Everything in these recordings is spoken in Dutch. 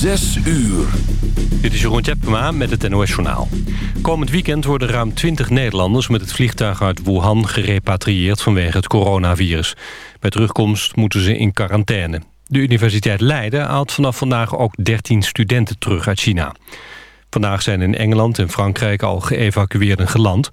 Zes uur. Dit is Jeroen Tjepkema met het NOS Journaal. Komend weekend worden ruim 20 Nederlanders met het vliegtuig uit Wuhan gerepatrieerd vanwege het coronavirus. Bij terugkomst moeten ze in quarantaine. De Universiteit Leiden haalt vanaf vandaag ook 13 studenten terug uit China. Vandaag zijn in Engeland en Frankrijk al geëvacueerden geland.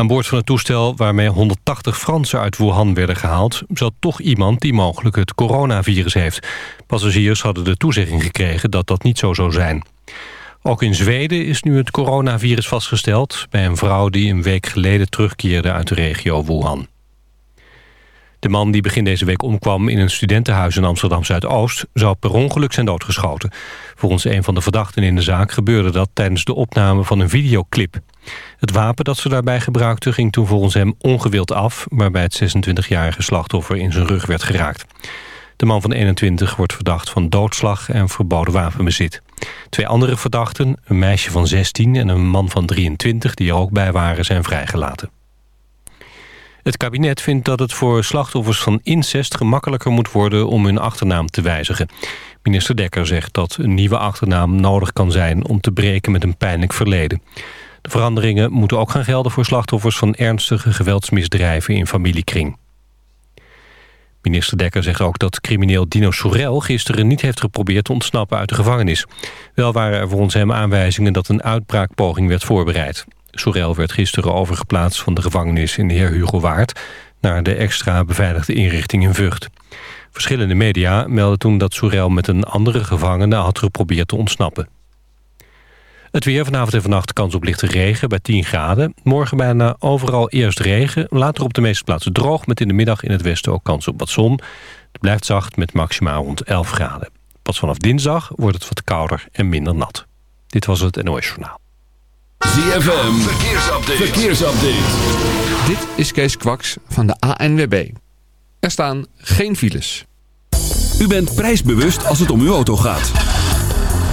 Aan boord van het toestel waarmee 180 Fransen uit Wuhan werden gehaald... zat toch iemand die mogelijk het coronavirus heeft. Passagiers hadden de toezegging gekregen dat dat niet zo zou zijn. Ook in Zweden is nu het coronavirus vastgesteld... bij een vrouw die een week geleden terugkeerde uit de regio Wuhan. De man die begin deze week omkwam in een studentenhuis in Amsterdam-Zuidoost... zou per ongeluk zijn doodgeschoten. Volgens een van de verdachten in de zaak gebeurde dat tijdens de opname van een videoclip. Het wapen dat ze daarbij gebruikte ging toen volgens hem ongewild af... waarbij het 26-jarige slachtoffer in zijn rug werd geraakt. De man van 21 wordt verdacht van doodslag en verboden wapenbezit. Twee andere verdachten, een meisje van 16 en een man van 23... die er ook bij waren, zijn vrijgelaten. Het kabinet vindt dat het voor slachtoffers van incest gemakkelijker moet worden om hun achternaam te wijzigen. Minister Dekker zegt dat een nieuwe achternaam nodig kan zijn om te breken met een pijnlijk verleden. De veranderingen moeten ook gaan gelden voor slachtoffers van ernstige geweldsmisdrijven in familiekring. Minister Dekker zegt ook dat crimineel Dino Soerel gisteren niet heeft geprobeerd te ontsnappen uit de gevangenis. Wel waren er volgens hem aanwijzingen dat een uitbraakpoging werd voorbereid. Sorel werd gisteren overgeplaatst van de gevangenis in de heer Hugo Waard... naar de extra beveiligde inrichting in Vught. Verschillende media melden toen dat Sorel met een andere gevangene had geprobeerd te ontsnappen. Het weer vanavond en vannacht kans op lichte regen bij 10 graden. Morgen bijna overal eerst regen, later op de meeste plaatsen droog... met in de middag in het westen ook kans op wat zon. Het blijft zacht met maximaal rond 11 graden. Pas vanaf dinsdag wordt het wat kouder en minder nat. Dit was het NOS Journaal. ZFM, verkeersupdate. verkeersupdate. Dit is Kees Kwaks van de ANWB. Er staan geen files. U bent prijsbewust als het om uw auto gaat.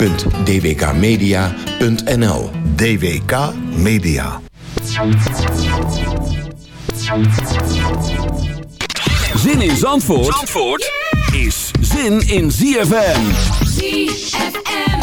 www.dwkmedia.nl DWK Media. Zin in Zandvoort, Zandvoort is zin in ZFM. ZFM.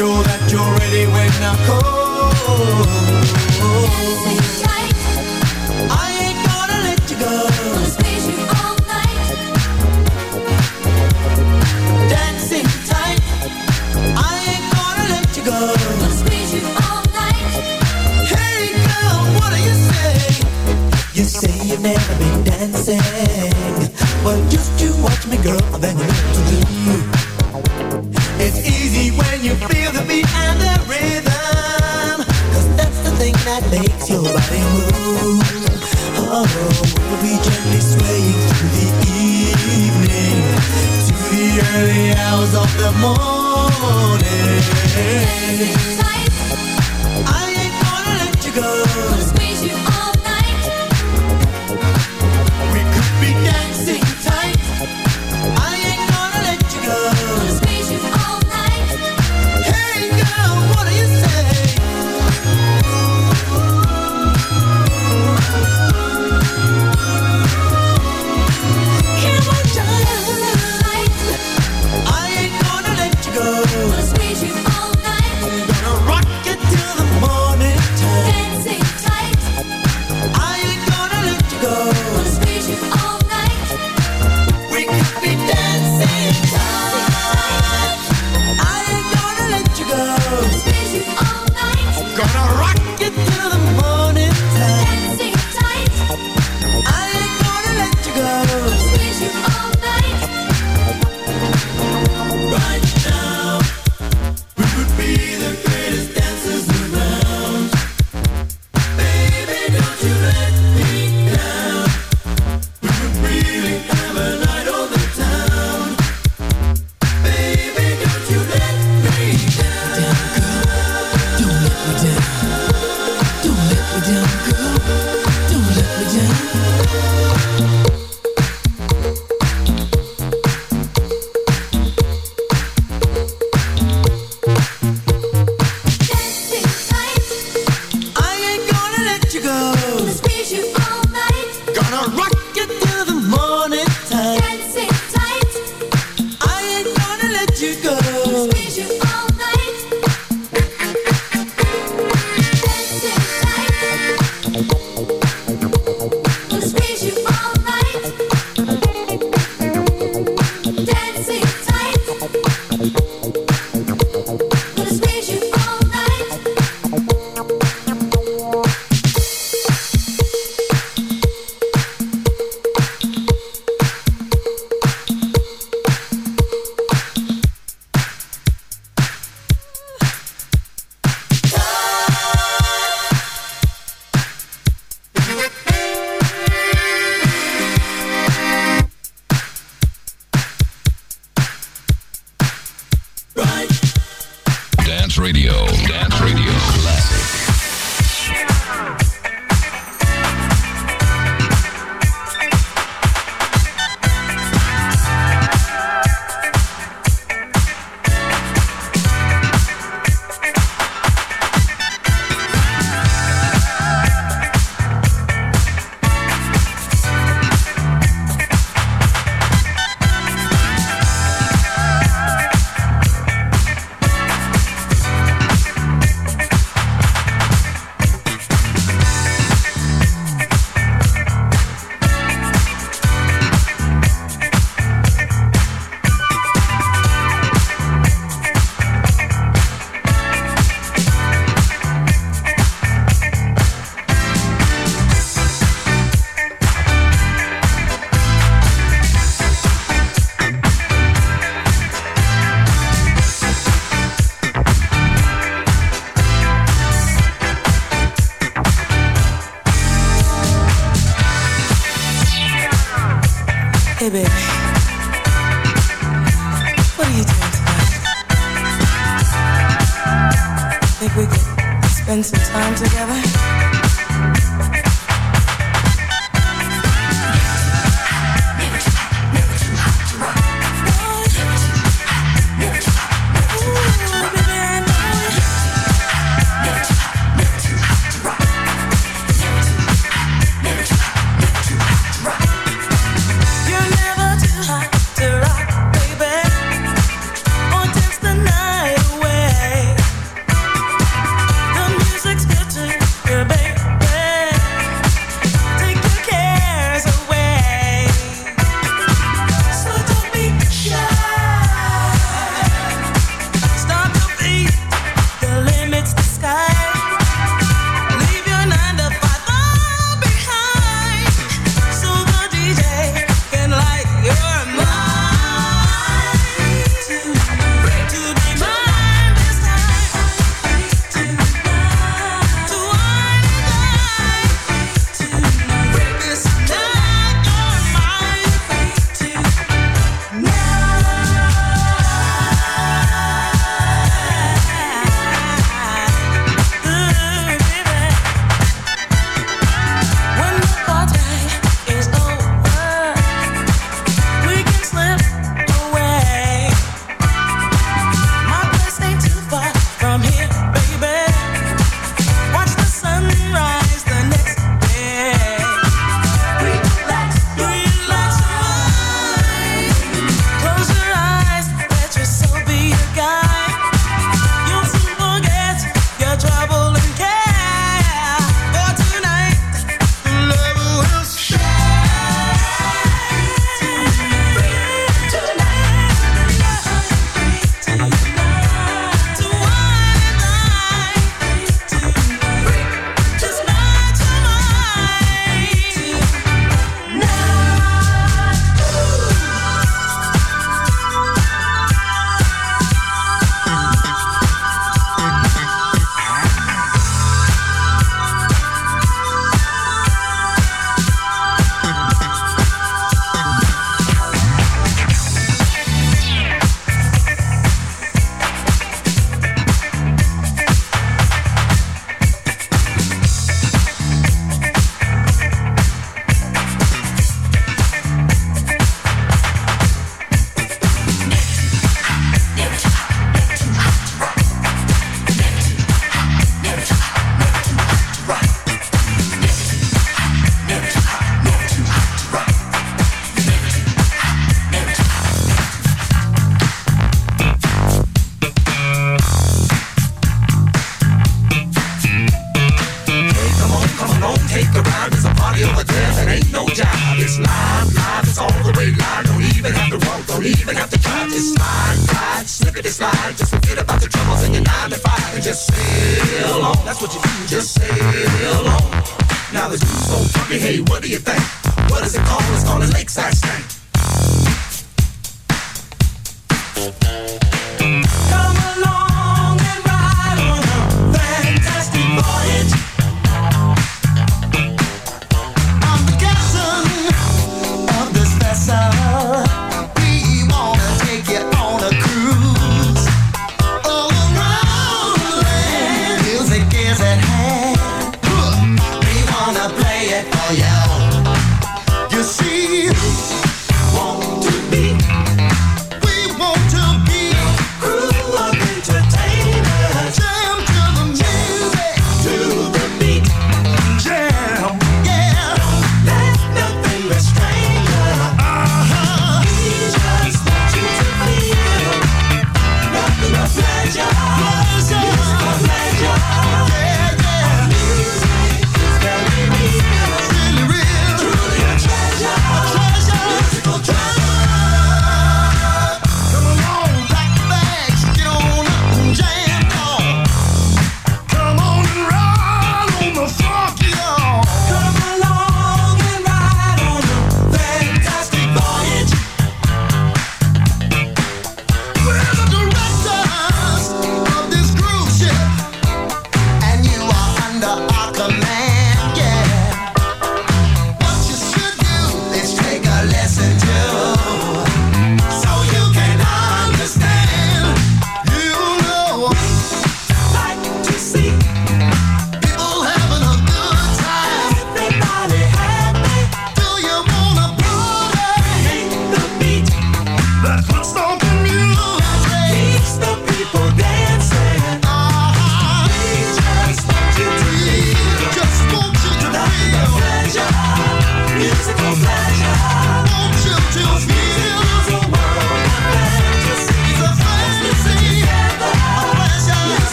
Sure that you're ready when I call.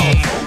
Wow.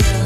Feel?